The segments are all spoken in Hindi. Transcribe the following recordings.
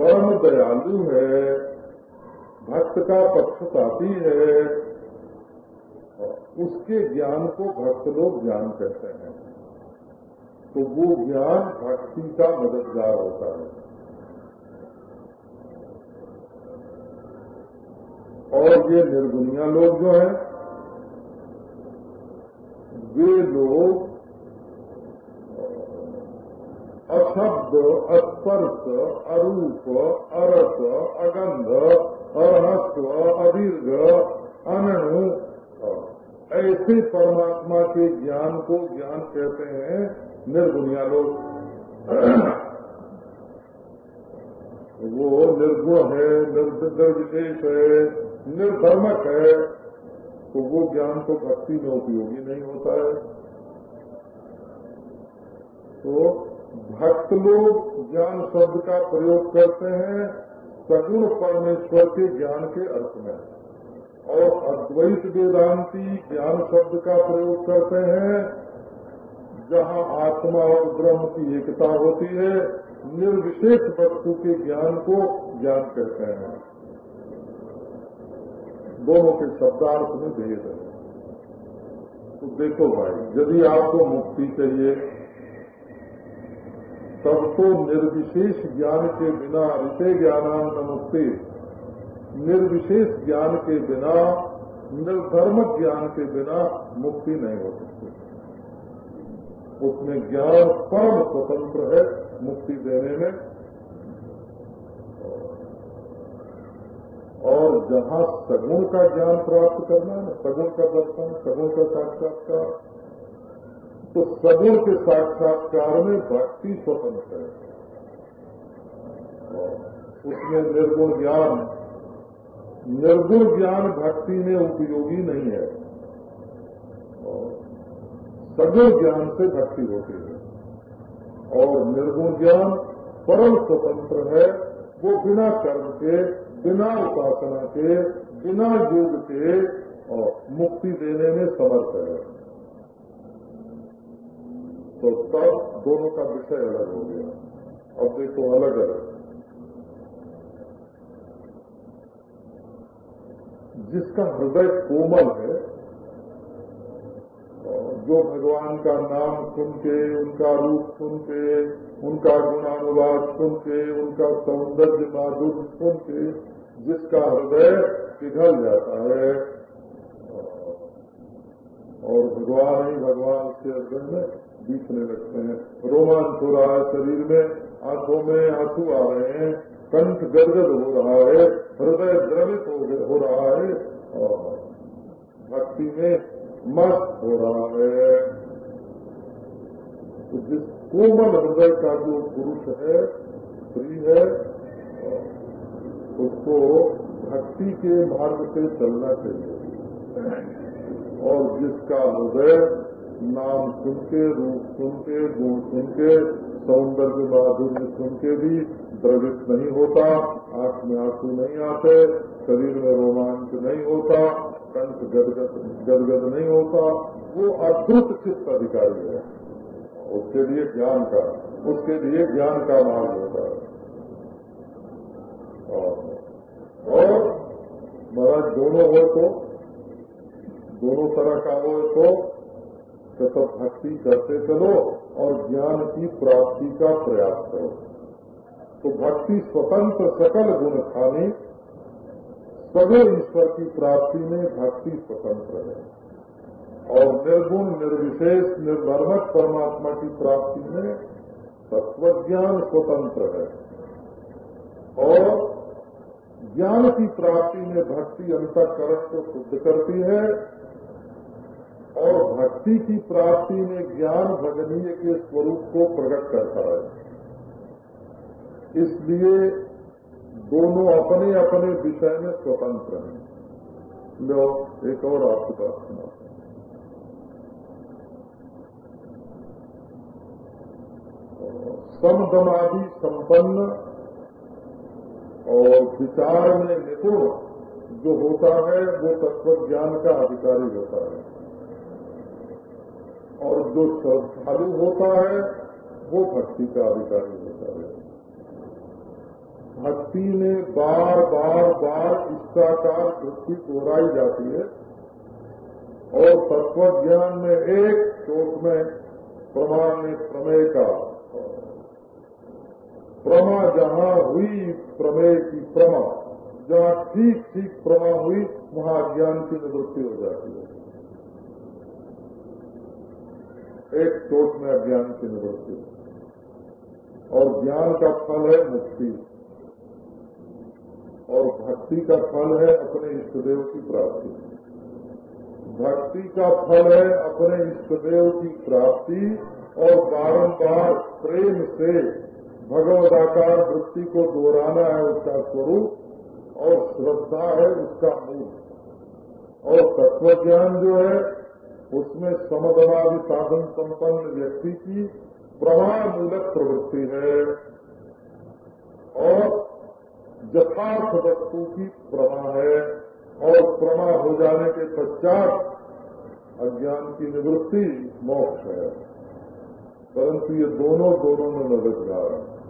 परम दयालु है, भक्त का पक्षपाती है। उसके ज्ञान को भक्त लोग ज्ञान कहते हैं। तो वो ज्ञान भक्ति का मददगार होता है। और ये निर्गुनिया लोग जो हैं, वे लोग अशब्द, अस्पर्श, अरूप, अरस, अगंध, अरहस्व, अदीर्घ अनु ऐसे परमात्मा के ज्ञान को ज्ञान कहते हैं निर्गुनिया लोग। वो निर्गुण है निर्विशेष है, निर्धर्मक है। तो वो ज्ञान तो भक्ति में उपयोगी नहीं होता है। तो भक्त लोग ज्ञान शब्द का प्रयोग करते हैं, सगुण परमेश्वर के ज्ञान के अर्थ में। और अद्वैत वेदांति ज्ञान शब्द का प्रयोग करते हैं, जहाँ आत्मा और ब्रह्म की एकता होती है, निर्विशेष वस्तु के ज्ञान को ज्ञान कहते हैं। दोनों के शब्दार्थ में भेद है। तो देखो भाई, यदि आपको मुक्ति चाहिए तब तो निर्विशेष ज्ञान के बिना ऋते ज्ञानांत मुक्ति निर्विशेष ज्ञान के बिना, निर्धर्म ज्ञान के बिना मुक्ति नहीं हो सकती। उसमें ज्ञान परम स्वतंत्र है मुक्ति देने में। और जहाँ सगुण का ज्ञान प्राप्त करना है, सगुण का दर्शन, सगुण का साक्षात्कार तो सगुण के साक्षात्कार में भक्ति स्वतंत्र है। उसमें निर्गुण ज्ञान निर्गुण ज्ञान भक्ति में उपयोगी नहीं है। सगुण ज्ञान से भक्ति होती है। और निर्गुण ज्ञान परम स्वतंत्र है, वो बिना कर्म के, बिना उपासना के, बिना योग के और मुक्ति देने में समर्थ है। तो तब दोनों का विषय अलग हो गया। अब देखो अलग अलग। जिसका हृदय कोमल है, जो भगवान का नाम सुन के, उनका रूप सुन के, उनका गुणानुवाद सुन के, उनका सौंदर्य माधुर्य सुन के, जिसका हृदय पिघल जाता है, और भगवान ही भगवान के हृदय में दिखने लगते हैं। रोमांच हो रहा है शरीर में, आँखों में आँसू आ रहे हैं, कंठ गदगद हो रहा है, हृदय द्रवित हो रहा है, और भक्ति में मस्त हो रहा है। तो जिस कोमल हृदय का जो पुरुष है, स्त्री है, उसको भक्ति के मार्ग से चलना चाहिए। और जिसका हृदय नाम सुन के रूप सुन के गुण सुन के सौंदर्य माधुर्य सुन के भी द्रवित नहीं होता, आँख में आँसू नहीं आते, शरीर में रोमांच नहीं होता, कंठ गदगद गदगद नहीं होता, वो अद्भुत चित्त अधिकारी है। उसके लिए ज्ञान का, उसके लिए ज्ञान का मार्ग होता है। और महाराज, दोनों हो तो दोनों तरह का हो तो सतत भक्ति करते चलो और ज्ञान की प्राप्ति का प्रयास करो। तो भक्ति स्वतंत्र सकल गुण खानी सभी ईश्वर की प्राप्ति में भक्ति स्वतंत्र है। और निर्गुण, निर्विशेष निर्धर्मक परमात्मा की प्राप्ति में तत्वज्ञान स्वतंत्र है। और ज्ञान की प्राप्ति में भक्ति अंतकरण को शुद्ध करती है और भक्ति की प्राप्ति में ज्ञान भजनीय के स्वरूप को प्रकट करता है। इसलिए दोनों अपने अपने विषय में स्वतंत्र हैं। लो, एक और आपकी बात सुना समदमादि संपन्न और विचार में निपुण जो होता है, वो तत्व ज्ञान का अधिकारी होता है। और जो श्रद्धालु होता है, वो भक्ति का अधिकारी होता है। भक्ति में बार बार बार इष्टाकार वृत्ति दोहराई जाती है और तत्व ज्ञान में एक श्लोक में प्रमाण में प्रमेय का प्रमा जहाँ हुई प्रमेय की प्रमा, जहाँ ठीक ठीक प्रमा हुई, वहाँ ज्ञान की निवृत्ति हो जाती है। एक सोच में अज्ञान की निवृत्ति। और ज्ञान का फल है मुक्ति। और भक्ति का फल है अपने इष्टदेव की प्राप्ति। भक्ति का फल है अपने इष्टदेव की प्राप्ति और बारंबार प्रेम से भगवदाकार वृत्ति को दोहराना है उसका स्वरूप और श्रद्धा है उसका मूल। और तत्व ज्ञान जो है उसमें समदनादि साधन संपन्न व्यक्ति की प्रमाण मूलक प्रवृत्ति है और यथार्थ वस्तु की प्रमा है और प्रमा हो जाने के पश्चात अज्ञान की निवृत्ति मोक्ष है। परंतु ये दोनों दोनों में मददगार है।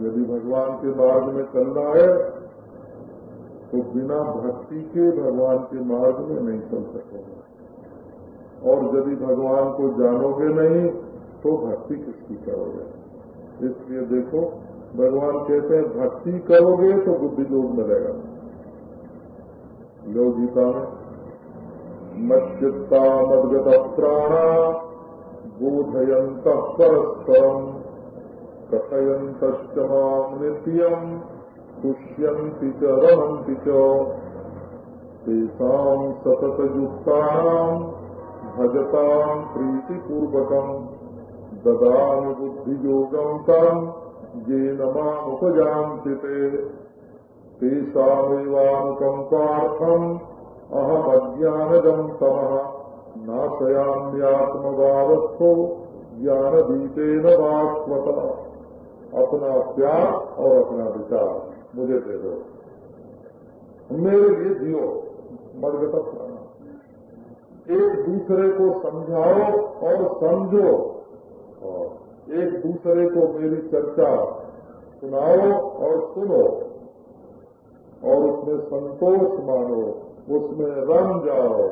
यदि भगवान के मार्ग में चलना है तो बिना भक्ति के भगवान के मार्ग में नहीं चल सकोगे। और यदि भगवान को जानोगे नहीं तो भक्ति किसकी करोगे? इसलिए देखो, भगवान कहते हैं, भक्ति करोगे तो बुद्धि योग मिलेगा लो गीता में, मच्चित्ता मदगत प्राणा बोधयंत परस्परम कथयंत नित्यम। तुष्यन्ति च रमन्ति च। तेषाम् सततयुक्तानाम् भजताम् प्रीतिपूर्वकम् ददामि बुद्धियोगम् तम् ज्ञानदीपेन वास्वतः अपना प्यार और अपना विचार मुझे दे दो। मेरे लिए जियो मदगत प्राण एक दूसरे को समझाओ और समझो। और एक दूसरे को मेरी चर्चा सुनाओ और सुनो। और उसमें संतोष मानो, उसमें रम जाओ।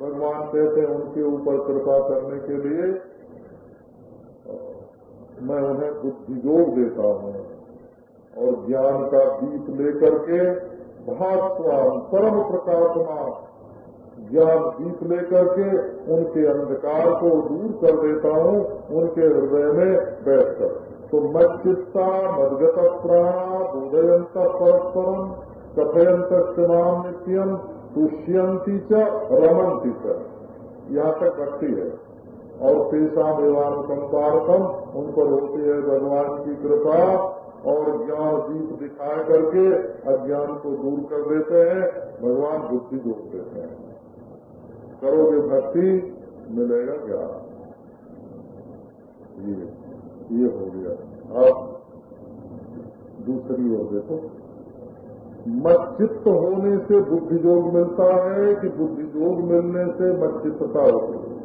भगवान कहते हैं, उनके ऊपर कृपा करने के लिए, मैं उन्हें बुद्धि योग देता हूँ। और ज्ञान का दीप लेकर के भास्वान परम प्रकाशमान ज्ञान दीप लेकर के उनके अंधकार को दूर कर देता हूँ, उनके हृदय में बैठकर। तो मच्चित्ता मदगत प्राणा बोधयंत परस्परम कथयंत स्नाम नित्यम तुष्यंती च रमंती च। यहाँ तक भक्ति है। और पेशा देवानुकंपार्थम उन पर होती है भगवान की कृपा। और ज्ञान दीप दिखा करके अज्ञान को दूर कर देते हैं, भगवान बुद्धि जोड़ देते हैं। करोगे भक्ति, मिलेगा ज्ञान। ये ये हो गया। अब दूसरी ओर देखो। मच्चित्त होने से बुद्धि योग मिलता है कि बुद्धि योग मिलने से मच्चित्तता होती है।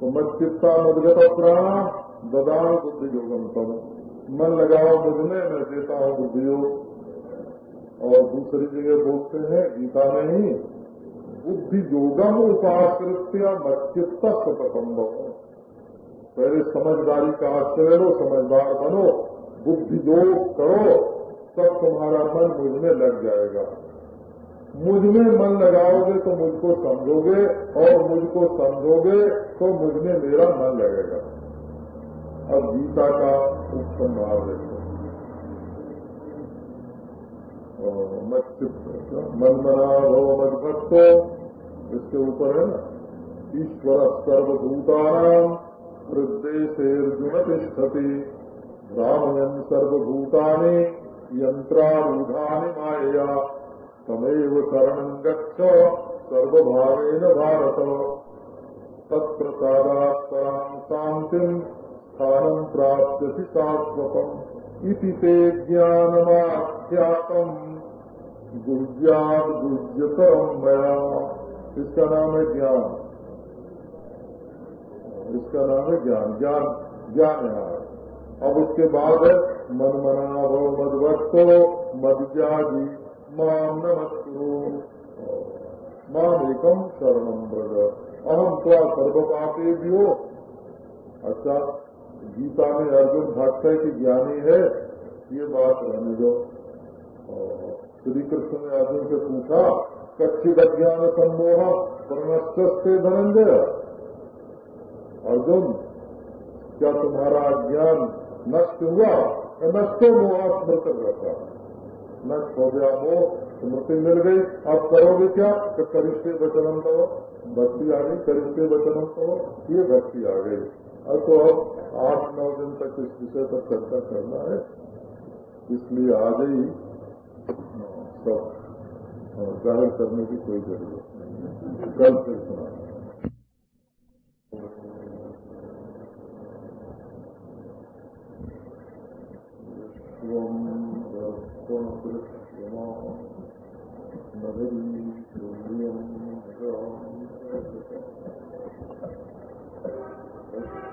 तो मच्चित्ता मदगत प्राण ददान बुद्धि योगम तम। मन लगाओ बुझने मैं देता हूँ बुद्धि योग और दूसरी जगह बोलते हैं, गीता में ही बुद्धि योगम उपाकृत्य मच्चित्त सतसंभव पहले समझदारी का आश्रय लो, समझदार बनो बुद्धि योग करो, तब तुम्हारा मन मुझमें लग जाएगा। मुझमें मन लगाओगे तो मुझको समझोगे, और मुझको समझोगे तो मुझमें मेरा मन लगेगा। अब गीता का उपसंहार देखो मन मना हो मत भक्तो इसके ऊपर है ना, ईश्वर सर्वभूतानाम हृदय से अर्जुन तिष्ठति रामयन सर्वभूतानि यंत्रारूढ़ानि माया तमेव शरण गच्छ, सर्वभावेन भारत। तत्प्रसादात् शांतिम स्थानम प्राप्त शाश्वतम इति ते ज्ञानमाख्यातम। गुज्यात गुज्यतरम मया। इसका नाम है ज्ञान। इसका नाम है ज्ञान। ज्ञान ज्ञान है। अब उसके बाद मन मना भो मदभक्तो मदजाजी माम नमस्कुरु माम एकम शरणम ब्रज अहम क्या सर्व पापे भी हो अच्छा? गीता में अर्जुन भक्त है कि ज्ञानी है, ये बात रहने दो। श्री कृष्ण ने अर्जुन से पूछा कच्चित अज्ञान सम्मोह से धनंजय। अर्जुन, क्या तुम्हारा ज्ञान नष्ट हुआ? नष्टो मोह स्मृत रहता नष्ट हो गया मोह, स्मृति मिल गई। आप करोगे क्या? तो करिष्य वचनम तो भक्ति आ गई, करिष्य वचनम तो ये भक्ति आ गई। तो अब आठ नौ दिन तक इस विषय पर चर्चा करना है। इसलिए आज ही सब ज़ाहिर करने की कोई ज़रूरत नहीं कल फिर सुना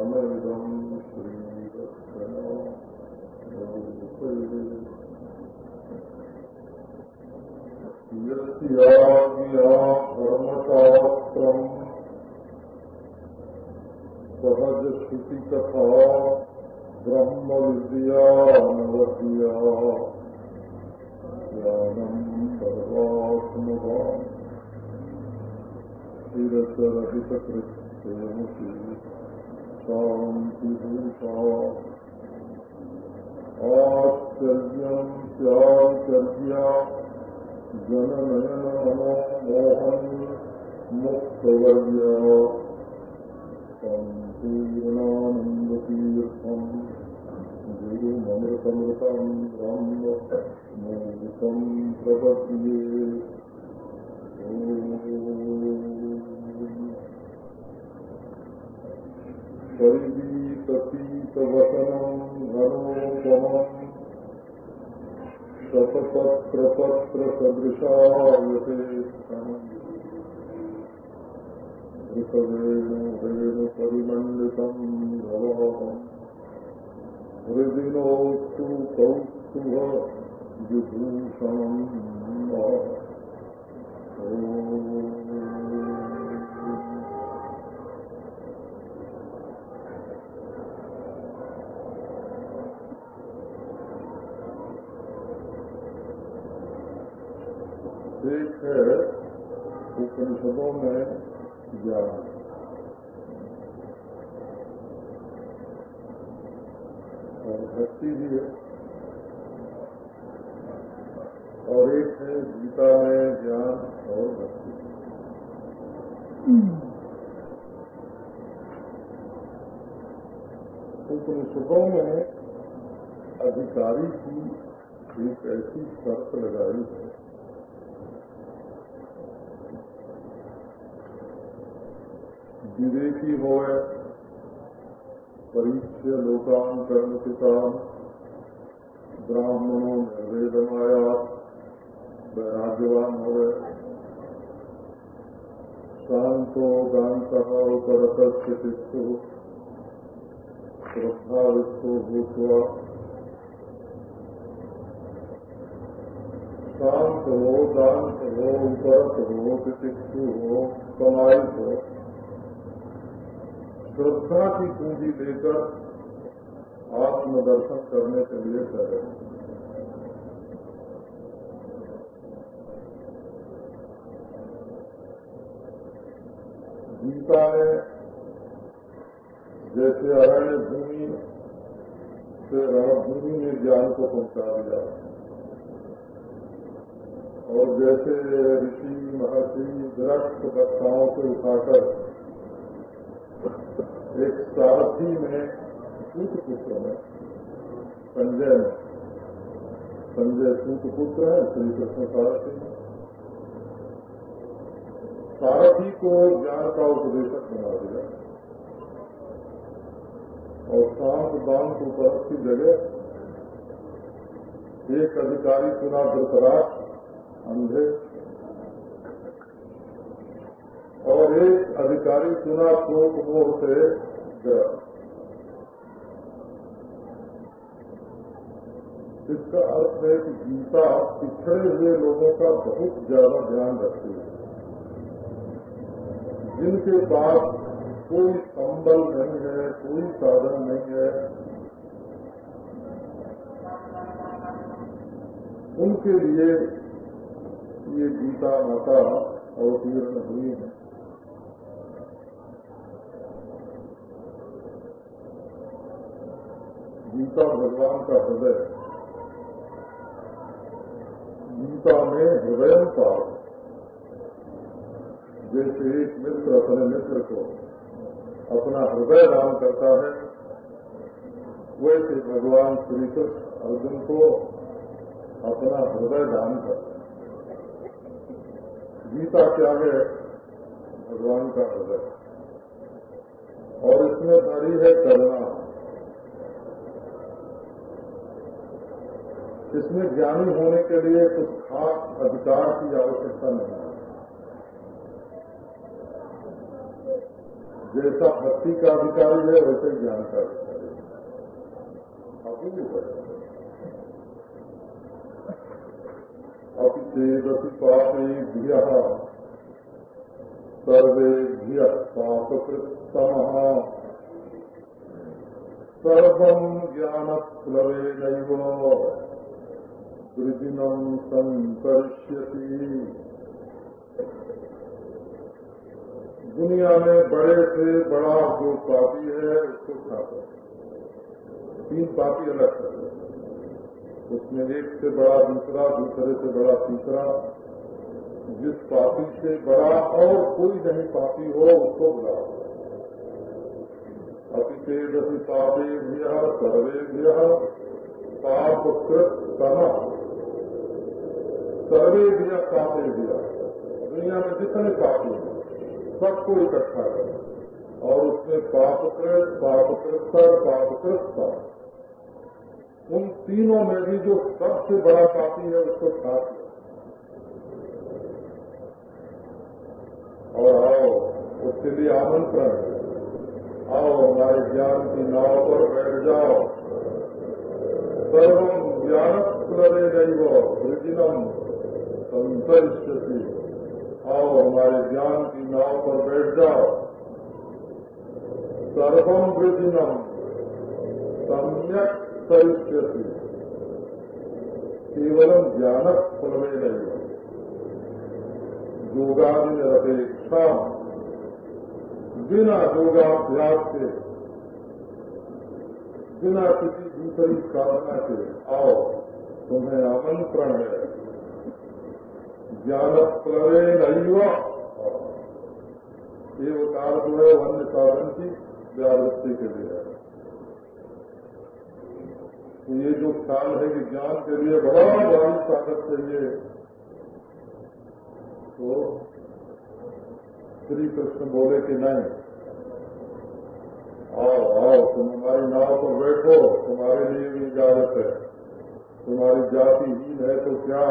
समयदम यज्ञा कर्मशास्त्रम सहज श्रुति कथा ब्रह्म विद्या नवद्या ज्ञानम सर्वात्मवान। चिरचरित कृत्यमुखी शान्तिरूपा आश्चर्यम् चाचर्या जननयनमो मोहन् मुक्तवर्या सम्पूर्णानन्दतीर्थम् गुरुममृतमृतम् ब्रह्म कविपीतवसनं घनोपमम् सतपत्रपत्रसदृशायतेष्टम् ऋतवेणुवेणुपरिमण्डितम् भवाम् हृदिनोऽस्तु कौस्तुभविभूषणम्। ॐ एक है उपनिषदों में ज्ञान और भक्ति भी है और एक है गीता में ज्ञान और भक्ति उपनिषदों में अधिकारी की एक ऐसी शर्त लगाई है विवेकी हो परीक्ष लोकान कर्म पिता। ब्राह्मणों निर्वेदमाया। वैराग्यवान हो शांतो गांत उपरत चित्तु श्रद्धावित्तो भूतवा। शांत हो दांत हो उपरत हो तितिक्षु हो समाहित हो श्रद्धा की पूंजी देकर आत्मदर्शन करने के लिए करें गीता में जैसे अरण्य भूमि से रणभूमि में ज्ञान को पहुँचा दिया, और जैसे ऋषि, महर्षि, दृष्ट वक्ताओं से उठाकर एक सारथी में सूत्र पुत्र है। संजय संजय सूत पुत्र है श्री कृष्ण सारथी सारथी को ज्ञान का उपदेशक बना दिया। और शांत दान को तरफ़ की जगह एक अधिकारी चुना धृतराज अंधे। और एक अधिकारी चुना शोक मोह से इसका अर्थ है कि गीता पिछड़े हुए लोगों का बहुत ज़्यादा ध्यान रखती है। जिनके पास कोई संबल नहीं है, कोई साधन नहीं है, उनके लिए ये गीता माता अवतीर्ण हुई है। गीता भगवान का हृदय गीता में हृदय पाप जैसे एक मित्र अपने मित्र को अपना हृदय दान करता है वैसे भगवान श्री कृष्ण अर्जुन को अपना हृदय दान करते हैं गीता के आगे भगवान का हृदय। और इसमें भरी है करुणा। इसमें ज्ञानी होने के लिए कुछ खास अधिकार की आवश्यकता नहीं है। जैसा भक्ति का अधिकारी है, वैसे ज्ञान का अधिकारी है। अपिचेदपि पापेभ्य सर्वेभ्य पापकृतम सर्व ज्ञान प्लवे ज्ञानप्लवेनैव वृजिनम संकर्ष्यति दुनिया में बड़े से बड़ा जो पापी है, उसको खाता तीन पापी अलग कर उसमें एक से बड़ा दूसरा, दूसरे से बड़ा तीसरा। जिस पापी से बड़ा और कोई नहीं पापी हो, उसको बुलाओ अतिचेदपि पापेभ्य सर्वेभ्य पापकृत सम सर्वेभ्य पापेभ्य दुनिया में जितने पापी हैं, सबको इकट्ठा करें। और उसमें पापकृत पापकृतर पापकृत उन तीनों में भी जो सबसे बड़ा पापी है, उसको लो। और आओ उसके लिए आमंत्रण है। आओ, हमारे ज्ञान की नाव पर बैठ जाओ। सर्वम ज्ञान पुनरे दैव वृजिनम संतरिष्यति आओ हमारे ज्ञान की नाव पर बैठ जाओ सर्वम वृजिनम सम्यक तरिष्यति केवलम ज्ञान फलवे नहीं योगादि निरपेक्षा बिना योगाभ्यास के बिना किसी दूसरी कामना के आओ तुम्हें आमंत्रण है ज्ञान प्लवे नहीं ये काल जो है साधन की व्यावृत्ति के लिए तो ये जो ख्याल है कि ज्ञान के लिए बड़ा भारी ताकत चाहिए तो श्री कृष्ण बोले कि नहीं, आओ आओ तुम हमारी नाव पर बैठो, तुम्हारे लिए भी इजाज़त है। तुम्हारी जाति हीन है तो क्या?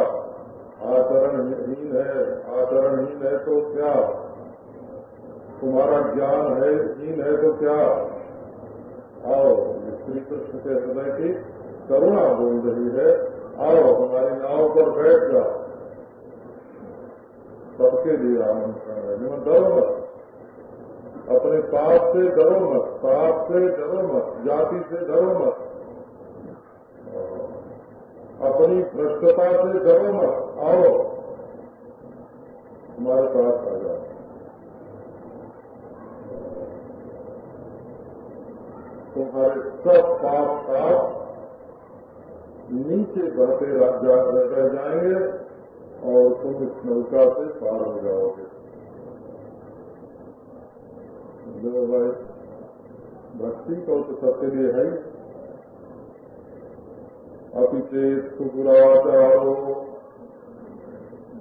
आचरण हीन है, आचरणहीन है तो क्या? तुम्हारा ज्ञान है, हीन है तो क्या? आओ, श्री कृष्ण के हृदय की करुणा बोल रही है। आओ, हमारी नाव पर बैठ जाओ। सबके लिए आमंत्रण है। निमन डरो मत। अपने पाप से डरो मत, पाप से डरो मत, जाति से डरो मत। अपनी भ्रष्टता से डरो मत, आओ। हमारे पास आ जाओ। तुम्हारे सब पाप पाप नीचे बहते रह जाएँगे और तुम इस नौका से पार हो जाओगे। भाई, भक्ति तो तो सबके लिए है। अपि चेत् सुपुराचारो।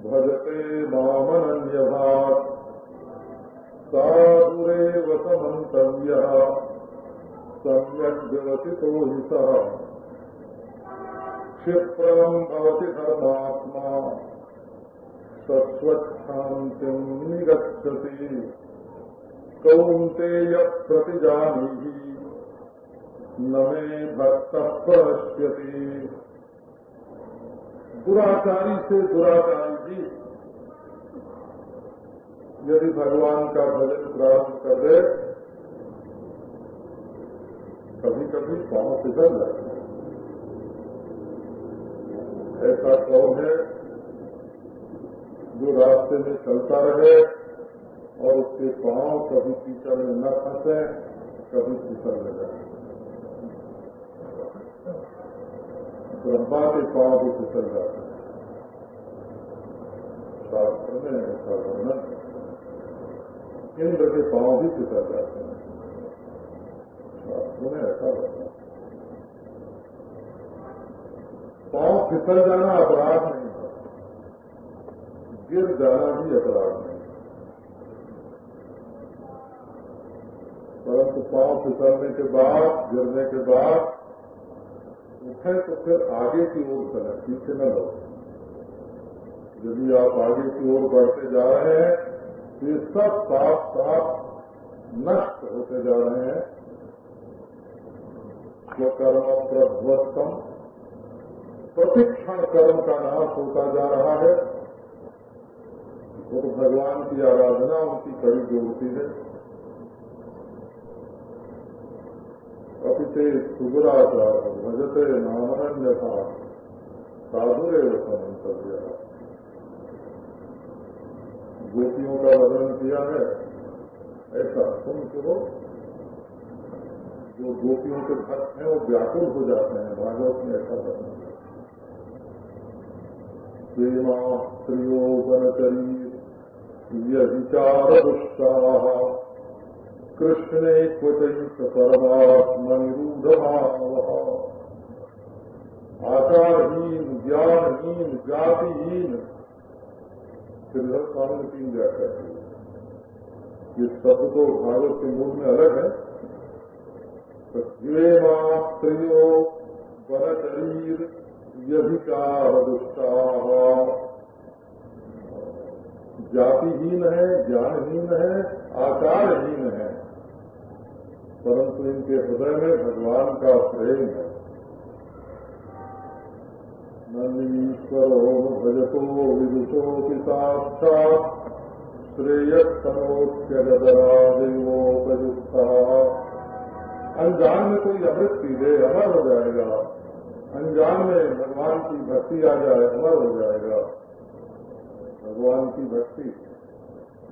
भजते मामनन्यभात् साधुरेव समन्तव्यः। सम्यक् व्यवसितो हि सः। क्षिप्रम् भवति धर्मात्मा। सत्स्वच्छान्तिम् निगच्छति। कौन्तेय प्रतिजानीहि न मे भक्तः प्रणश्यति दुराचारी से दुराचारी जी यदि भगवान का भजन प्रारंभ कर दे कभी कभी पाँव फिसल जाते हैं। ऐसा कौन है जो रास्ते में चलता रहे और उसके पाँव कभी कीचड़ में न फंसे, कभी फिसल जाए। ब्रह्मा के पाँव भी फिसल जाते हैं। शास्त्र में ऐसा वर्णन इंद्र के पाँव भी फिसल जाते हैं। शास्त्र में ऐसा वर्णन पाँव फिसल जाना अपराध नहीं है। गिर जाना भी अपराध नहीं परंतु पाँव फिसलने के बाद, गिरने के बाद उठे तो फिर आगे की ओर चले पीछे न लो यदि आप आगे की ओर बढ़ते जा रहे हैं तो ये सब साफ़ साफ़ नष्ट होते जा रहे हैं। स्वकर्म प्रध्वस्तम प्रतिक्षण कर्म का नाश होता जा रहा है। तो भगवान की आराधना उनकी कड़ी जोड़ती है। अपिते सुगुराचार भजते नामन्य था साधुरे समंतव्य गोपियों का वर्णन किया है, ऐसा सुन के वो, जो गोपियों के भक्त हैं, वो व्याकुल हो जाते हैं, भागवत में ऐसा वर्णन प्रेमा स्त्रियो बनचरी विचार दुष्टाह कृष्णे क्वचित परमात्मनिरूढ़ आचारहीन, ज्ञानहीन, जातिहीन। श्रीधर स्वामी ने तीन व्याख्या की ये शब्द तो भागवत के मूल में अलग है। तो जीवेमा स्त्रियो वनचरीर व्यभिचार दुष्टा। जातिहीन है, ज्ञानहीन है, आचारहीन है। परंतु इनके हृदय में भगवान का प्रेम है। नंदीश्वरो भजतो विदुषो की साक्षात श्रेयस्तनोत्यगदराजयोपयुक्ता अनजान में कोई अमृत पी ले अमर हो जाएगा। अनजान में भगवान की भक्ति आ जाए, अमर हो जाएगा। भगवान की भक्ति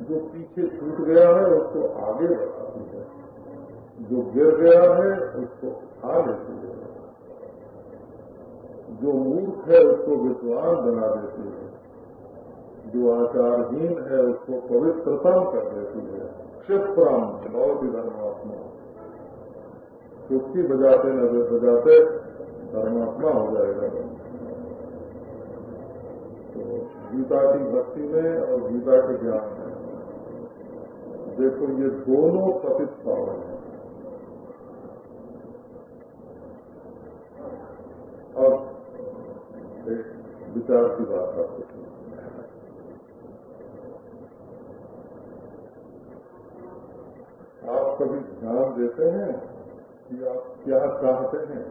जो पीछे छूट गया है, उसको आगे बढ़ाती है। जो गिर गया है, उसको उठा लेती है। जो मूर्ख है, उसको विद्वान बना देती है। जो आचारहीन है, उसको पवित्रतम कर देती है। क्षिप्रम बहुत ही धर्मात्मा। चुटकी बजाते, नज़र बजाते, धर्मात्मा हो जाएगा। तो गीता की भक्ति में और गीता के ज्ञान में। देखो, ये दोनों पतित पावन हैं। एक विचार की बात करते हैं। आप कभी ध्यान देते हैं कि आप क्या चाहते हैं?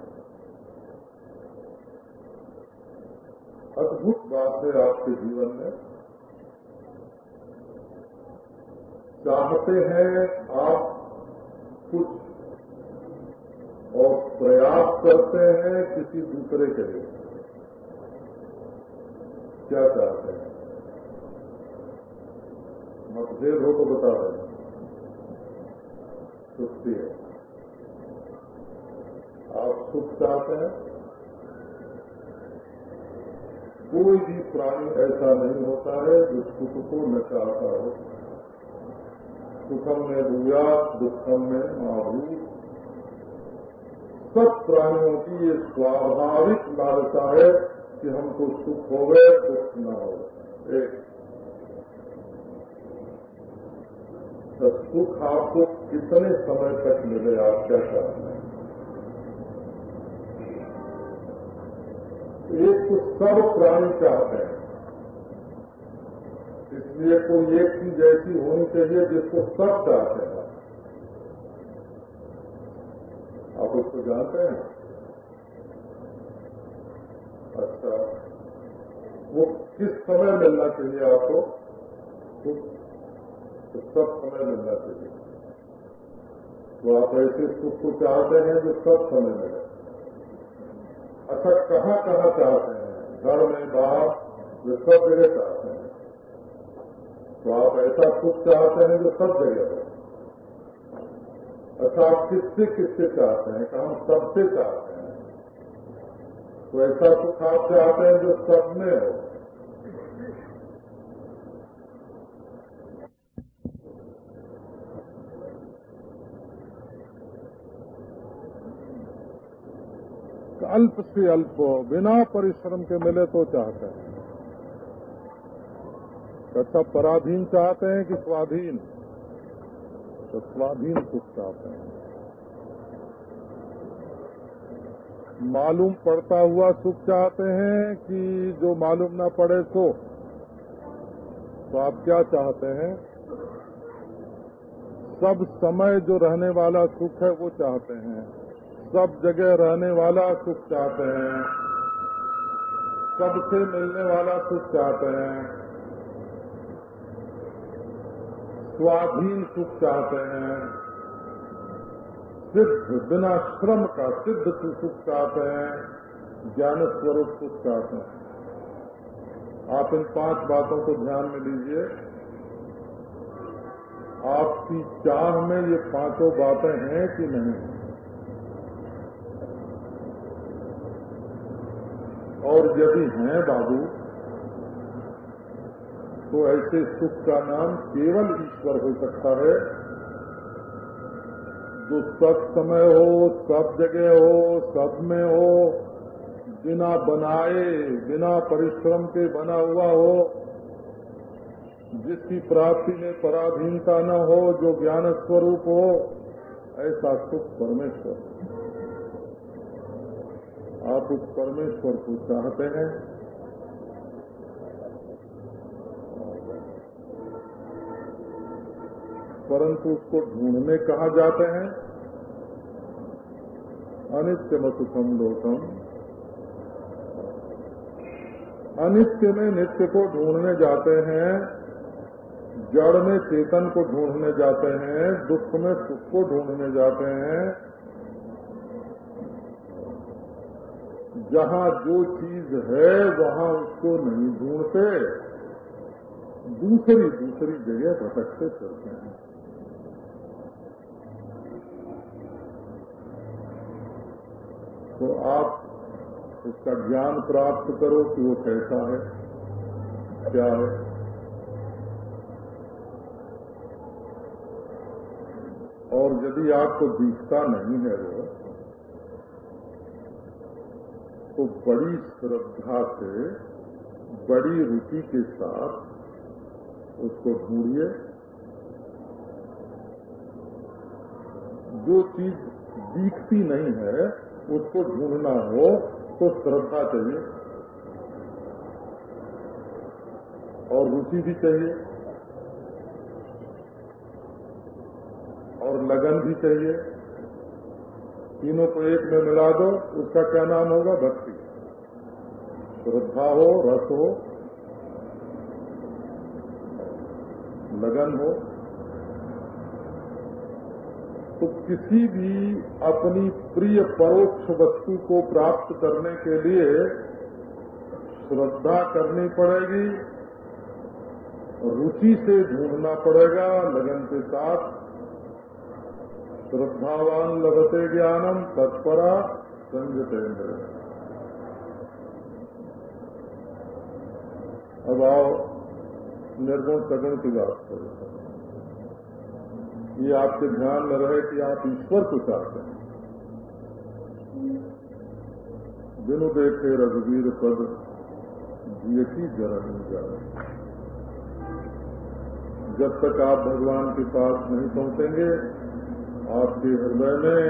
अद्भुत बात है आपके जीवन में। चाहते हैं आप कुछ और प्रयास करते हैं किसी दूसरे के लिए। क्या चाहते हैं? मतभेद हो तो बता दें। सुखती है। आप सुख चाहते हैं? कोई भी प्राणी ऐसा नहीं होता है जो सुख को न चाहता हो। सुखम में भूया दुखम में महाभूत सब प्राणियों की ये स्वाभाविक लालसा है कि हमको सुख हो गए दुख न हो तो सुख आपको कितने समय तक मिले, आप क्या चाहते हैं? एक तो सब प्राणी चाहते हैं। इसलिए कोई एक चीज़ ऐसी होनी चाहिए जिसको सब चाहते हैं। आप उसको जानते हैं? अच्छा। वो किस समय मिलना चाहिए आपको? तो सब समय मिलना चाहिए। तो आप ऐसे सुख को चाहते हैं जो सब समय मिले। अच्छा कहाँ कहाँ चाहते हैं? घर में, बाहर, जो सब जगह चाहते हैं। तो आप ऐसा सुख चाहते हैं जो सब जगह हो। अच्छा आप किससे किससे चाहते हैं? कि हम सबसे चाहते हैं? तो ऐसा सुख आप चाहते हैं जो सब में हो। अल्प से अल्प बिना परिश्रम के मिले तो चाहते हैं। अच्छा पराधीन चाहते हैं कि स्वाधीन तो स्वाधीन सुख चाहते हैं। मालूम पड़ता हुआ सुख चाहते हैं कि जो मालूम ना पड़े सो। तो आप क्या चाहते हैं? सब समय जो रहने वाला सुख है वो चाहते हैं। सब जगह रहने वाला सुख चाहते हैं। सबसे मिलने वाला सुख चाहते हैं। स्वाधीन सुख चाहते हैं। सिद्ध बिना श्रम का सिद्ध सुख चाहते हैं, ज्ञान स्वरूप सुख चाहते हैं। आप इन पाँच बातों को ध्यान में लीजिए। आपकी चाह में ये पाँचों बातें हैं कि नहीं? और यदि हैं बाबू तो ऐसे सुख का नाम केवल ईश्वर हो सकता है। जो सब समय हो, सब जगह हो, सब में हो, बिना बनाए, बिना परिश्रम के बना हुआ हो, जिसकी प्राप्ति में पराधीनता न हो, जो ज्ञान स्वरूप हो, ऐसा सुख परमेश्वर। आप उस परमेश्वर को चाहते हैं? परंतु उसको ढूँढने कहा जाते हैं? अनित्य मतुखम लोकम। अनित्य में नित्य को ढूँढने जाते हैं, जड़ में चेतन को ढूँढने जाते हैं, दुख में सुख को ढूँढने जाते हैं। जहाँ जो चीज़ है, वहाँ उसको नहीं ढूंढते। दूसरी दूसरी जगह भटकते चलते हैं। तो आप उसका ज्ञान प्राप्त करो कि वो कैसा है, क्या है। और यदि आपको दिखता नहीं है वो तो बड़ी श्रद्धा से, बड़ी रुचि के साथ उसको ढूंढिए। जो चीज़ दिखती नहीं है उसको ढूंढना हो तो श्रद्धा चाहिए। और रुचि भी चाहिए। और लगन भी चाहिए। तीनों को एक में मिला दो, उसका क्या नाम होगा? भक्ति। श्रद्धा हो, रस हो, लगन हो तो किसी भी अपनी प्रिय परोक्ष वस्तु को प्राप्त करने के लिए श्रद्धा करनी पड़ेगी, रुचि से ढूंढना पड़ेगा, लगन के साथ श्रद्धावान लगते ज्ञानम तत्परा संजतेन्द्र अब आओ निर्गुण सगुण की बात करो। ये आपके ध्यान में रहे कि आप ईश्वर को चाहते हैं। बिनु देखे रघुवीर पद की जरा नहीं जाए। जब तक आप भगवान के पास नहीं पहुँचेंगे, आपके हृदय में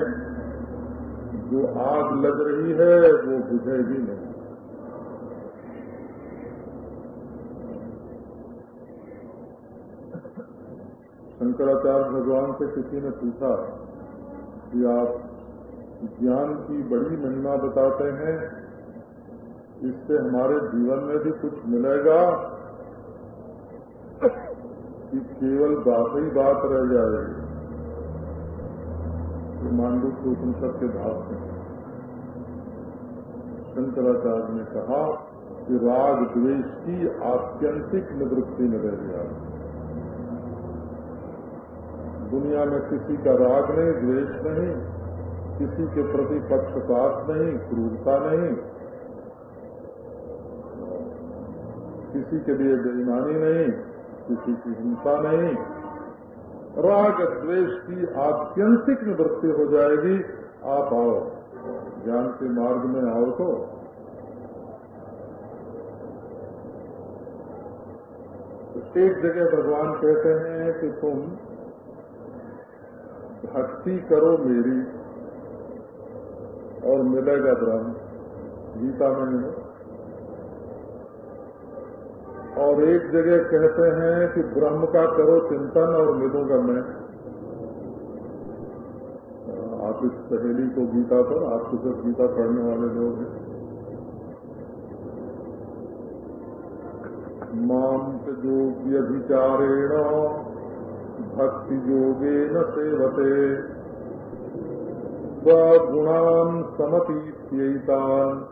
जो आग लग रही है, वो बुझेगी नहीं। शंकराचार्य भगवान से किसी ने पूछा कि आप ज्ञान की बड़ी महिमा बताते हैं, इससे हमारे जीवन में भी कुछ मिलेगा? कि केवल बात ही बात रह जाएगी मांडू के उपनिषद के भाव में शंकराचार्य ने कहा कि राग द्वेष की आत्यंतिक निवृत्ति में रह गया। दुनिया में किसी का राग नहीं, द्वेष नहीं, किसी के प्रति पक्षपात नहीं, क्रूरता नहीं, किसी के लिए बेईमानी नहीं, किसी की हिंसा नहीं। राग द्वेष की आत्यंतिक निवृत्ति हो जाएगी। आप आओ, ज्ञान के मार्ग में आओ तो। एक जगह भगवान कहते हैं कि तुम भक्ति करो मेरी। और मिलेगा ब्रह्म। गीता में और एक जगह कहते हैं कि ब्रह्म का करो चिंतन और मिलूँगा मैं। आप इस सहेली को गीता पर, आप तो सब गीता पढ़ने वाले लोग हैं। माम जो व्यभिचारेण भक्ति योगे न सेवते। स्वगुणान समतीत्यैतान।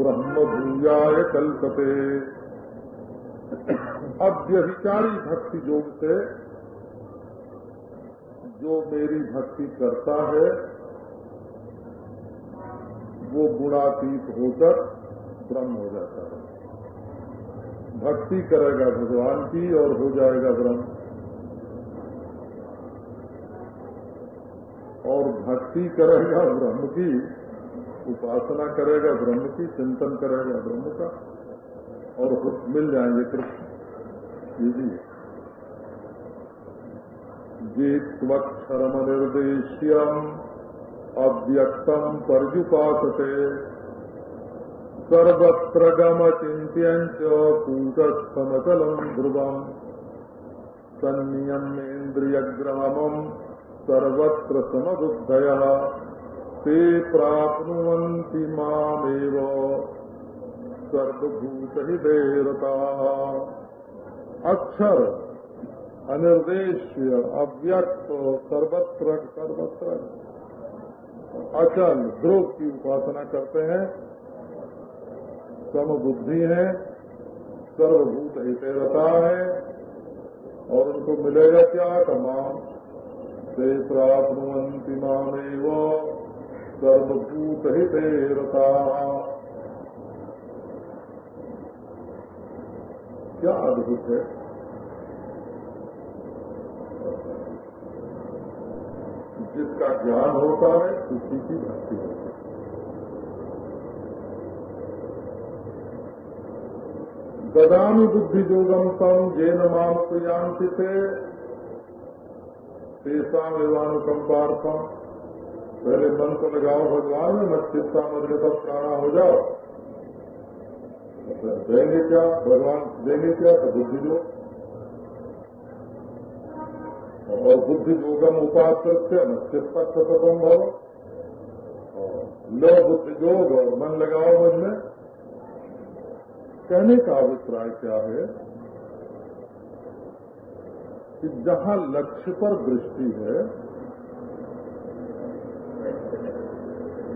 ब्रह्म भूयाय कल्पते। अब व्यभिचारी भक्ति योग से जो मेरी भक्ति करता है, वो गुणातीत होकर ब्रह्म हो जाता है। भक्ति करेगा भगवान की और हो जाएगा ब्रह्म और भक्ति करेगा ब्रह्म की उपासना करेगा, ब्रह्म की चिंतन करेगा, ब्रह्म का, और मिल जाएँगे कृष्ण। जी। जीत्वक्षरम निर्देश्यम अव्यक्तम पर्युपासते। सर्वत्र गम चिंत्यंच कूटस्थमचलम ध्रुवम। संयमेन्द्रियग्रामम सर्वत्र समबुद्धय ते प्राप्नुवन्ति मामेव। सर्वभूत ही देवता अक्षर, अनिर्देश्य, अव्यक्त, सर्वत्र सर्वत्र। अचल, ध्रुव की उपासना करते हैं। समबुद्धि है सर्वभूत हितेरता है। और उनको मिलेगा क्या? तमाम। ते प्राप्नुवंती मामेव सर्वभूत हितेरता क्या अद्भुत है। जिसका ज्ञान होता है, उसी की भक्ति होती है। ददामी बुद्धि तम जे नाम प्रियांति तेसा एवानुकंपार्थम पहले मन को लगाओ, भगवान में मत चित्ता मदले प्राणा हो जाओ। देंगे क्या? भगवान देंगे क्या? तो बुद्धि जो और बुद्धि योगम उपास करते न चित्त सतम भव लो बुद्धि योग और मन लगाओ मन में। कहने का अभिप्राय क्या है? कि जहाँ लक्ष्य पर दृष्टि है,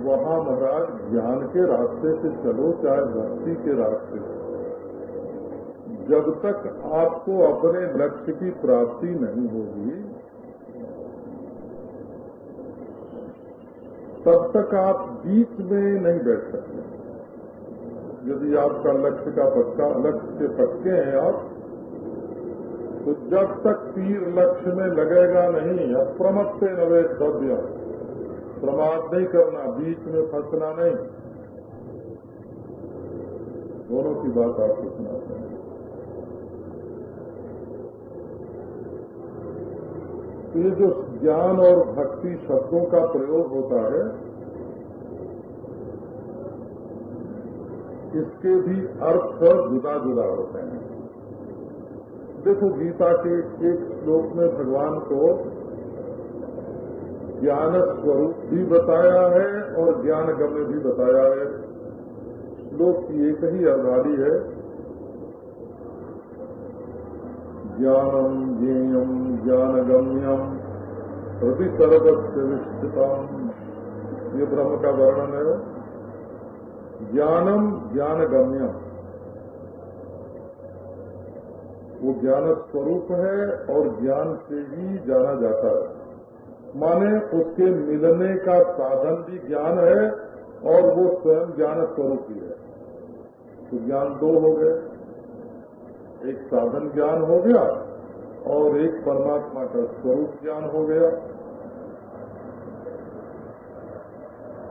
वहाँ महाराज ज्ञान के रास्ते से चलो, चाहे भक्ति के रास्ते से जब तक आपको अपने लक्ष्य की प्राप्ति नहीं होगी, तब तक आप बीच में नहीं बैठ सकते। यदि आपका लक्ष्य का पक्का, लक्ष्य के पक्के हैं आप तो जब तक तीर लक्ष्य में लगेगा नहीं, अप्रमत्ते नवे द्रव्य प्रमाद नहीं करना, बीच में फंसना नहीं। दोनों की बात आपको सुनाते हैं। तो ये जो ज्ञान और भक्ति शब्दों का प्रयोग होता है, इसके भी अर्थ जुदा जुदा होते हैं। देखो गीता के एक श्लोक में भगवान को ज्ञान स्वरूप भी बताया है और ज्ञान गम्य भी बताया है। श्लोक की एक ही अर्धाली है। ज्ञानम ज्ञेयम ज्ञानगम्यम प्रति सर्वस्य विष्ठितम ये ब्रह्म का वर्णन है। ज्ञानम ज्ञान वो ज्ञान स्वरूप है और ज्ञान से ही जाना जाता है। माने उसके मिलने का साधन भी ज्ञान है और वो स्वयं ज्ञान स्वरूप ही। है तो ज्ञान दो हो गए। एक साधन ज्ञान हो गया और एक परमात्मा का स्वरूप ज्ञान हो गया।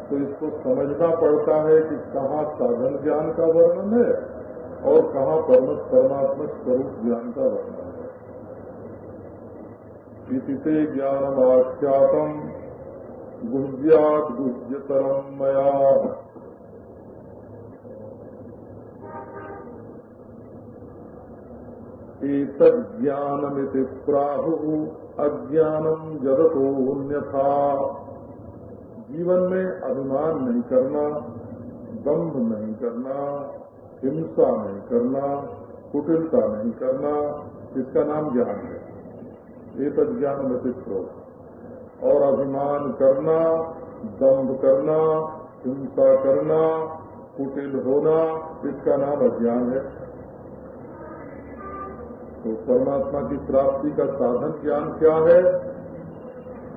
तो इसको समझना पड़ता है कि कहाँ साधन ज्ञान का वर्णन है और कहाँ परमात्मा स्वरूप ज्ञान का वर्णन है। इसी ज्ञान आख्यातम गुह्यात गुह्यतरम मया। एतज्ञानमिति प्राहु अज्ञानम जगतोन्यथा जीवन में अभिमान नहीं करना, दम्भ नहीं करना। हिंसा नहीं करना, कुटिलता नहीं करना, इसका नाम ज्ञान है। ये तो ज्ञान व्यतित्व और अभिमान करना दम्भ करना, हिंसा करना, कुटिल होना, इसका नाम अज्ञान है। तो परमात्मा की प्राप्ति का साधन ज्ञान क्या है?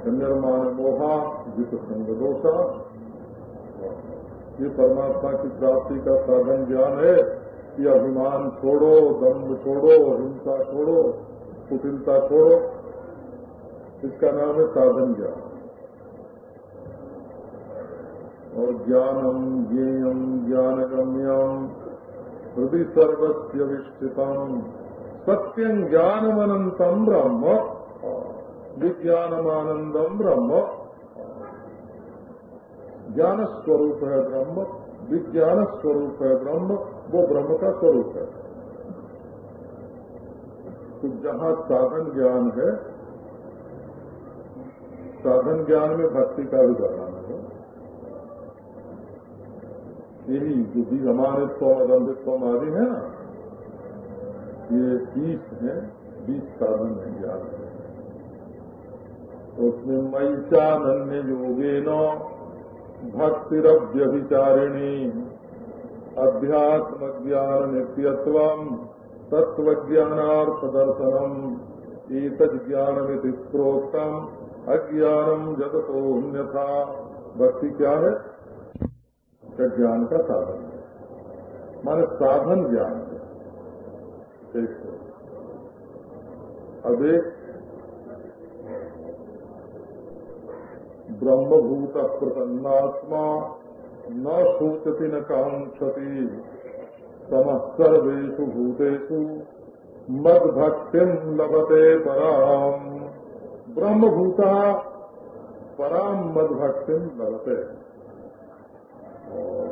निर्माण मोहा, जित संग दोषा। ये परमात्मा की प्राप्ति का साधन ज्ञान है कि अभिमान छोड़ो, दम्भ छोड़ो हिंसा छोड़ो, कुटिलता छोड़ो। इसका नाम है साधन ज्ञान। और ज्ञानम, ज्ञेयम, ज्ञानगम्यम हृदय सर्वस्व विष्ठितम, सत्यं ज्ञानमनंतम ब्रह्म विज्ञानमानंदम ब्रह्म। ज्ञान स्वरूप है ब्रह्म विज्ञान स्वरूप है ब्रह्म, वो ब्रह्म का स्वरूप है। तो जहाँ साधन ज्ञान है, साधन ज्ञान में भक्ति का भी वर्णन है। यही जो भी हमारे अमानित्व अदम्बित्व आदि है ना? ये बीस है, बीस साधन है ज्ञान है उसमें मैचानन्य योगे न भक्तिरव्यभिचारिणी। अध्यात्म ज्ञान नित्यत्व तत्व ज्ञानार्थ दर्शनम एक ज्ञानमिति प्रोक्तम अज्ञानम जगतो अन्यथा भक्ति क्या है? क्या ज्ञान का साधन। है माने साधन ज्ञान। है अब एक ब्रह्मभूत प्रसन्नात्मा न सूचति न कांक्षति समस्तर्वेशु भूतेषु मद भक्ति लभते पराम। ब्रह्मभूता पराम मद भक्ति लभते।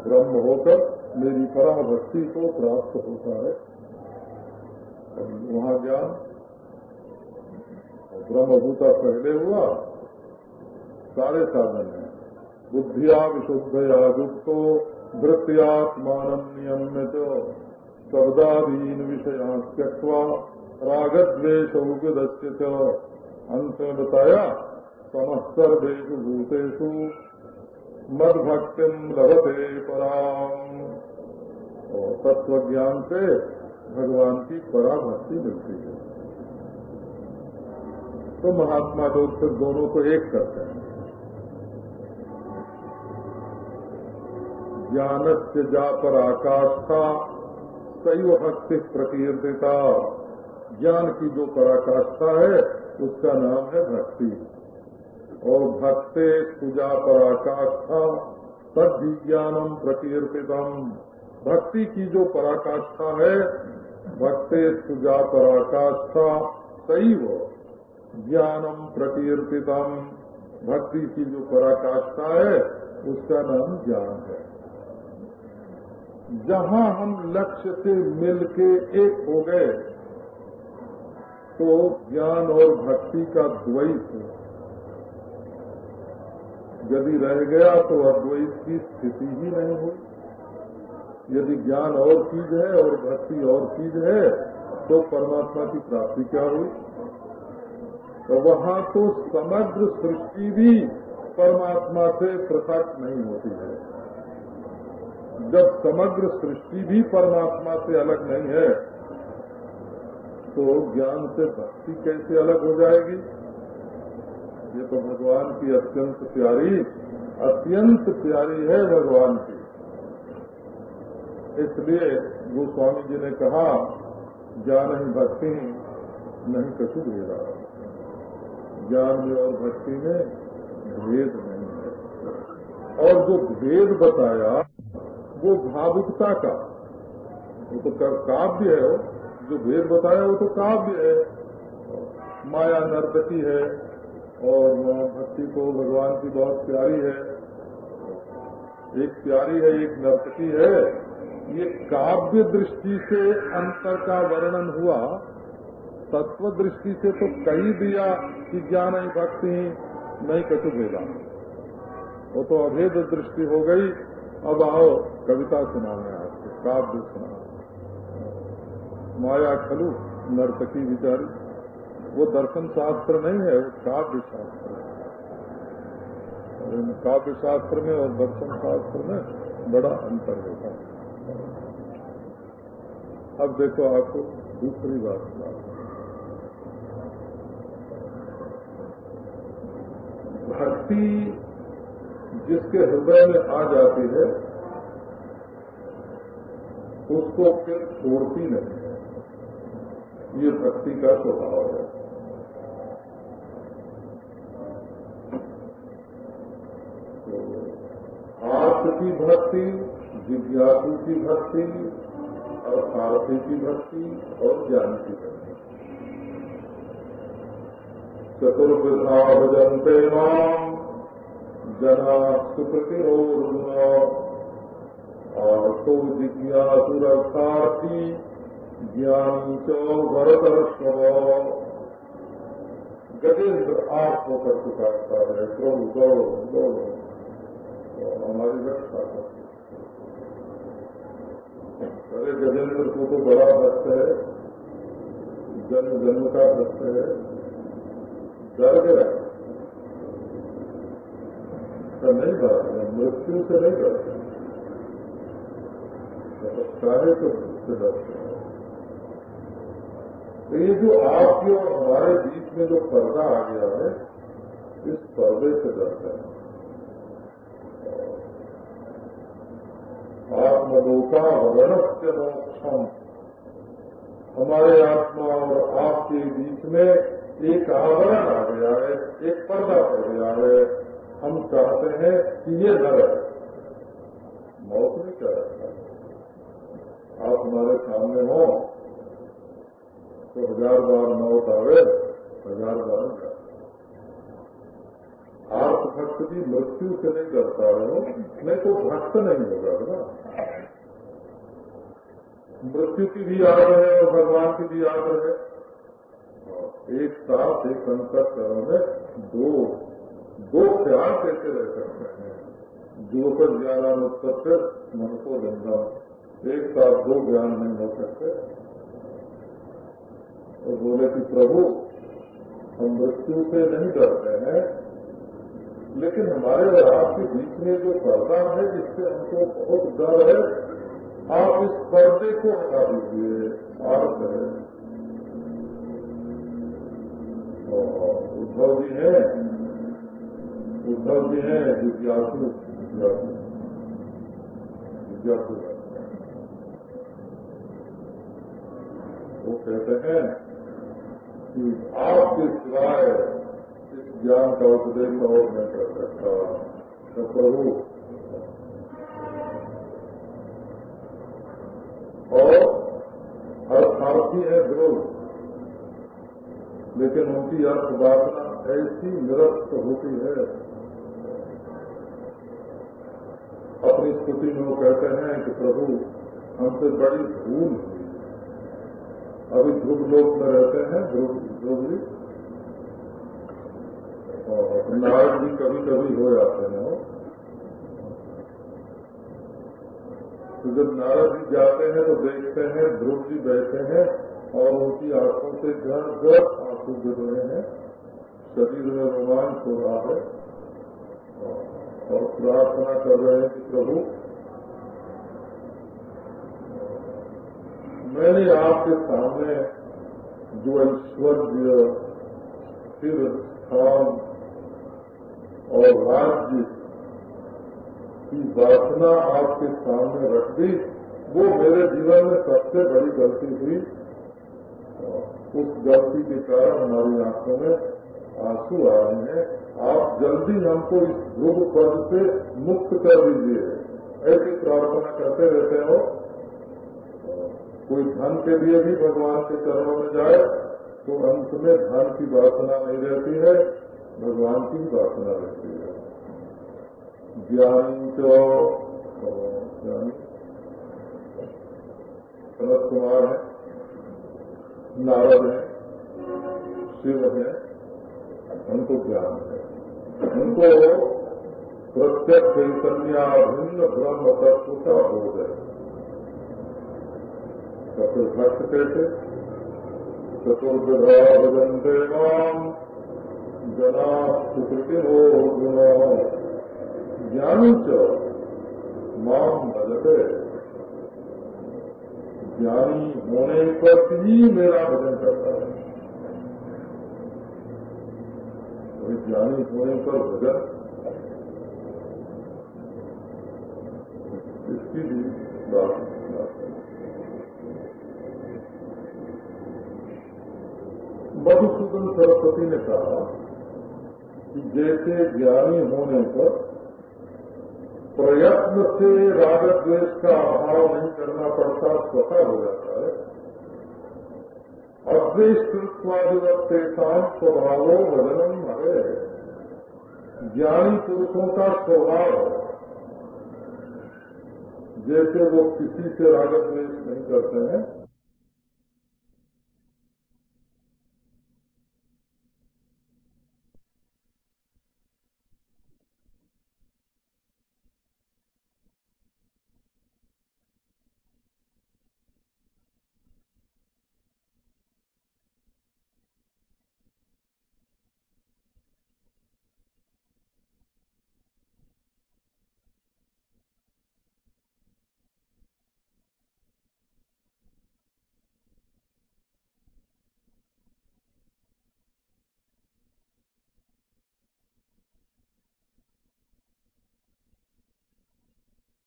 ब्रह्म होकर मेरी परम भक्ति को प्राप्त होता है। वहाँ ज्ञान, ब्रह्मभूता पहले हुआ सारे साधन है। बुद्धिया विशुद्धया युक्तो धृत्यात्मान नियमित शब्दादीन विषया त्यक्वा रागद्वेश अंत में बताया समस्तर्वेशु भूतेषु मद भक्ति लभते पराम। और तत्व ज्ञान से भगवान की पराभक्ति मिलती है। तो महात्मा लोग दोनों को एक करते हैं। ज्ञान से जा पर आकाश था सैव भक्ति प्रकीर्तिता। ज्ञान की जो पराकाष्ठा है, उसका नाम है भक्ति। और भक्ते पूजा पराकाष्ठा, तद विज्ञानम प्रकीर्तितम। भक्ति की जो पराकाष्ठा है, भक्ते पूजा पराकाष्ठा सैव ज्ञानम प्रकीर्तितम। भक्ति की जो पराकाष्ठा है, उसका नाम ज्ञान है। जहाँ हम लक्ष्य से मिलके एक हो गए तो ज्ञान और भक्ति का द्वैत यदि रह गया तो अद्वैत की स्थिति ही नहीं हुई यदि ज्ञान और चीज़ है और भक्ति और चीज़ है तो परमात्मा की प्राप्ति क्या हुई? तो वहाँ तो समग्र सृष्टि भी परमात्मा से पृथक नहीं होती है। जब समग्र सृष्टि भी परमात्मा से अलग नहीं है तो ज्ञान से भक्ति कैसे अलग हो जाएगी? ये तो भगवान की अत्यंत प्यारी अत्यंत प्यारी है भगवान की। इसलिए गोस्वामी जी ने कहा, ज्ञान ही भक्ति नहीं कछु भेदा। ज्ञान में और भक्ति में भेद नहीं है। और जो भेद बताया वो भावुकता का। वो तो काव्य है जो भेद बताया वो तो काव्य है। माया नर्तकी है और भक्ति को भगवान की बहुत प्यारी है। एक प्यारी है, एक नर्तकी है। ये काव्य दृष्टि से अंतर का वर्णन हुआ। तत्व दृष्टि से तो कही दिया कि ज्ञान ही, भक्ति नहीं कछु भेदा। वो तो अभेद दृष्टि हो गई। अब आओ, कविता सुनाने आपको काव्य सुना माया खलु, नर्तकी विचारी। वो दर्शन शास्त्र नहीं है, वो काव्य शास्त्र है। काव्य शास्त्र में और दर्शन शास्त्र में बड़ा अंतर होता है। अब देखो आपको दूसरी बात सुना भक्ति जिसके हृदय में आ जाती है, उसको फिर छोड़ती नहीं है। ये भक्ति का स्वभाव है। तो आर्थ की भक्ति, जिज्ञासु की भक्ति और सारथी की भक्ति और ज्ञान की भक्ति। चतुर्विधा भजनते नाम जना और तो जिज्ञासुरर्थार्थी ज्ञानी च भरत गजेंद्र आप होकर पुकारता है, प्रभु गौरव गौरव हमारी रक्षा करते अरे गजेंद्र को तो बड़ा भक्त है। जन्म जन्म का भक्त है। डर गया। तो नहीं डरते मृत्यु से नहीं डरते चाहे तो डरते हैं। तो ये जो आपके और हमारे बीच में जो पर्दा आ गया है, इस पर्दे से डरते हैं। आत्मलोका वर्णस्य मोक्षम। हमारे आत्मा और आपके बीच में एक आवरण आ गया है, एक पर्दा पड़ गया है। हम चाहते हैं कि ये रहे मौत नहीं क्या? आप हमारे सामने हो तो हज़ार बार मौत आवे, हज़ार बार आप भक्त की मृत्यु से नहीं डरता हो नहीं तो भक्त नहीं होगा ना मृत्यु की भी याद है और भगवान की भी याद है। एक साथ, एक अंतर में दो दो प्यार कैसे रह सकते हैं जो पर ज्ञानानुत्तर मन को गंगा एक साथ दो ज्ञान नहीं हो सकते। और बोले कि प्रभु, हम मृत्यु से नहीं डरते हैं, लेकिन हमारे और आपके बीच में जो पर्दा है, जिससे हमको बहुत डर है, आप इस पर्दे को हटा दीजिए। आर्थ है। उद्धव जी हैं। उद्धव जी हैं जिज्ञासु जिज्ञासु जिज्ञासु वो कहते हैं कि आपके सिवाय इस ज्ञान का उपदेश और नहीं कर सकता तो प्रभु और अर्थार्थी है ध्रुव लेकिन उनकी अर्थवासना ऐसी निरस्त होती है अपनी स्तुति में वो कहते हैं कि प्रभु, हमसे बड़ी भूल हुई। अभी ध्रुव लोक में रहते हैं, ध्रुव ध्रुव जी। और नारद भी कभी कभी हो जाते हैं तो जब नारद जी जाते हैं तो देखते हैं, ध्रुव जी बैठे हैं, और उनकी आँखों से घर घर आँसू गिर रहे हैं। शरीर में रोमांच हो रहा है। और प्रार्थना कर रहे हैं कि प्रभु, मैंने आपके सामने जो ऐश्वर्य स्थिर स्थान और राज्य की वासना आपके सामने रख दी, वो मेरे जीवन में सबसे बड़ी गलती हुई। उस गलती के कारण हमारी आँखों में आँसू आ रहे हैं। आप जल्दी हमको इस ध्रुव पद से मुक्त कर दीजिए। ऐसी प्रार्थना करते रहते हो। कोई धन के लिए भी भगवान के चरणों में जाए तो अंत में धन की वासना नहीं रहती है, भगवान की वासना रहती है। ज्ञान तो ज्ञानी। सनत कुमार है, नारद है, शिव है उनको ज्ञान है। उनको प्रत्यक्ष चैतन्या भिन्न ब्रह्म तत्व का बोध। है सबसे भक्त कैसे चतुर्विधा माम जना सुकृति हो गुण ज्ञानी च माम भजते ज्ञानी होने पर ही मेरा भजन करता है। वही ज्ञानी होने पर भजन इसकी भी बात मधुसूदन सरस्वती ने कहा कि जैसे ज्ञानी होने पर प्रयत्न से राग का अभाव नहीं करना पड़ता स्वतः हो जाता है अद्वेश कृत्वादिवत्तेषाम स्वभावो वजनम हरे ज्ञानी पुरुषों का स्वभाव जैसे वो किसी से राग द्वेष नहीं करते हैं